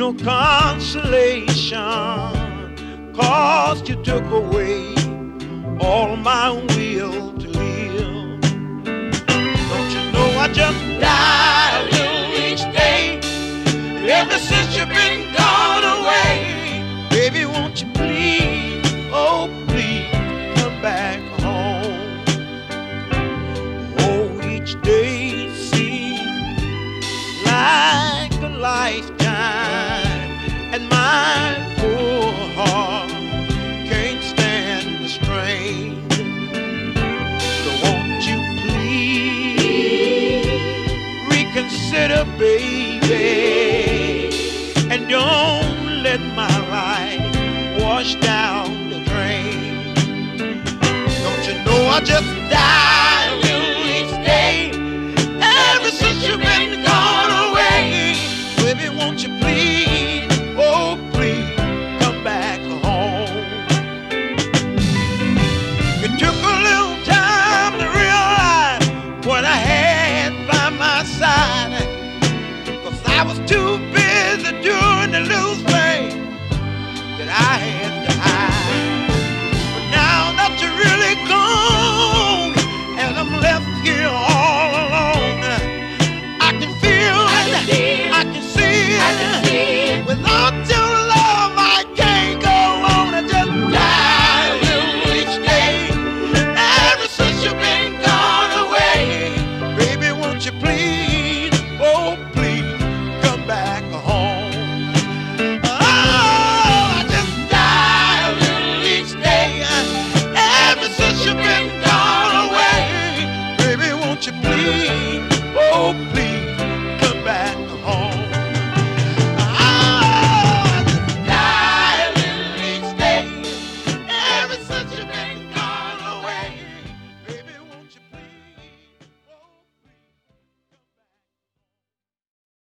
no consolation, cause you took away all my will to live. Don't you know I just die a little each day? Ever since you've been gone away, baby, won't you please, oh please, come back home? Oh, each day seems like a lifetime, baby, and don't let my life wash down the drain. Don't you know I just little each day ever since you've been gone away? Baby, won't you please, I was too busy doing the little thing that I had to won't you please, oh please.